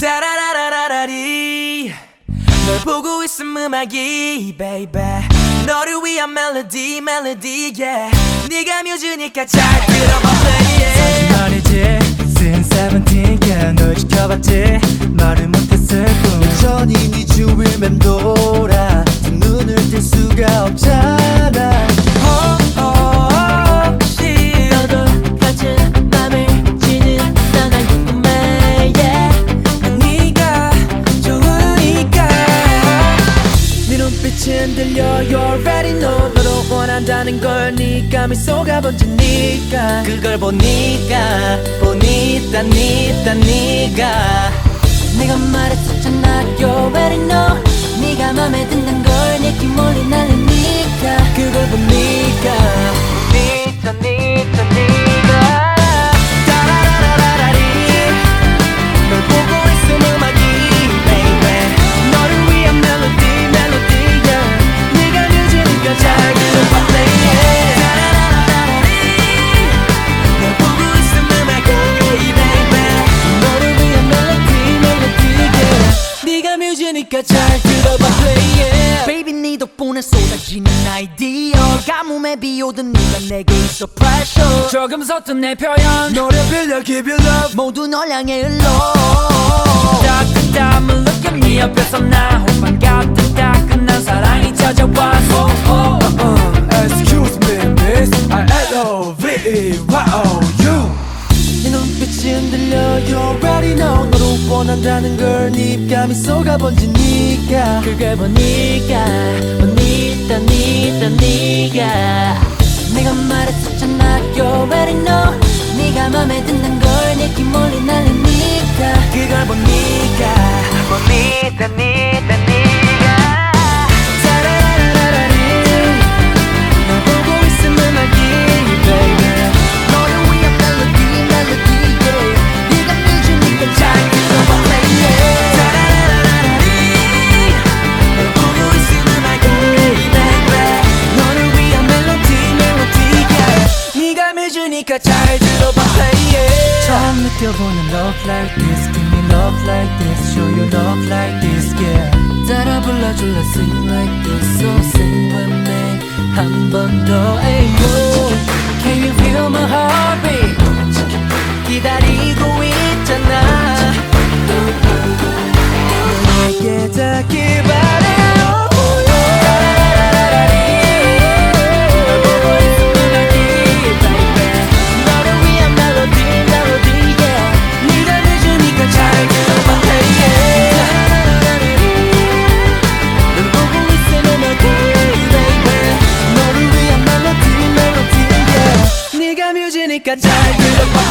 따라라라라리. 널 보고 있음 음악이 baby. 너를 위한 멜로디 멜로디 yeah. 네가 뮤즈니까 잘 들어봐 play it 말이지. 쓴 세븐틴 널 지켜봤지. 말을 못했을 뿐. 여전히 네 주위를 맴돌아. 두 눈을 뗄 수가 없잖아 빛은 들려 You already know 너로 원한다는 걸 네가 미소가 번지니까. 그걸 보니까 보니까 니까 니가. 내가 말했었잖아 You already know 네가 맘에 든단 걸 느낌 몰리 날리니까 그걸 보니까 보니까 니까 뮤즈니까 잘 들어봐 it Baby 네 덕분에 쏟아지는 아이디어. 가뭄에 비오던 네가 내게 있어 pressure. 조금 섰던 내 표현. 노래 빌려 give you love. 모두 널 향해 흘러. 따뜻함을 느껴 네 옆에서 나 호빵 같은 따끈한 사랑이 찾아와 oh, oh, oh. Excuse me miss. I love 원한다는 걸 네가 미소가 번지니까. 그걸 보니까 보니까 니까 니가. 내가 말했었잖아 You already know. 네가 맘에 든단 걸 느낌 몰리 날리니까. 그걸 보니까 맺으니까 잘 들어봐 play it 처음 느껴보는 love like this Give me love like this Show you love like this yeah 따라 불러줄래 sing like this So sing with me 한 번 더 aim Can you feel my heartbeat 기다리고 있 뮤즈니까 잘 들어봐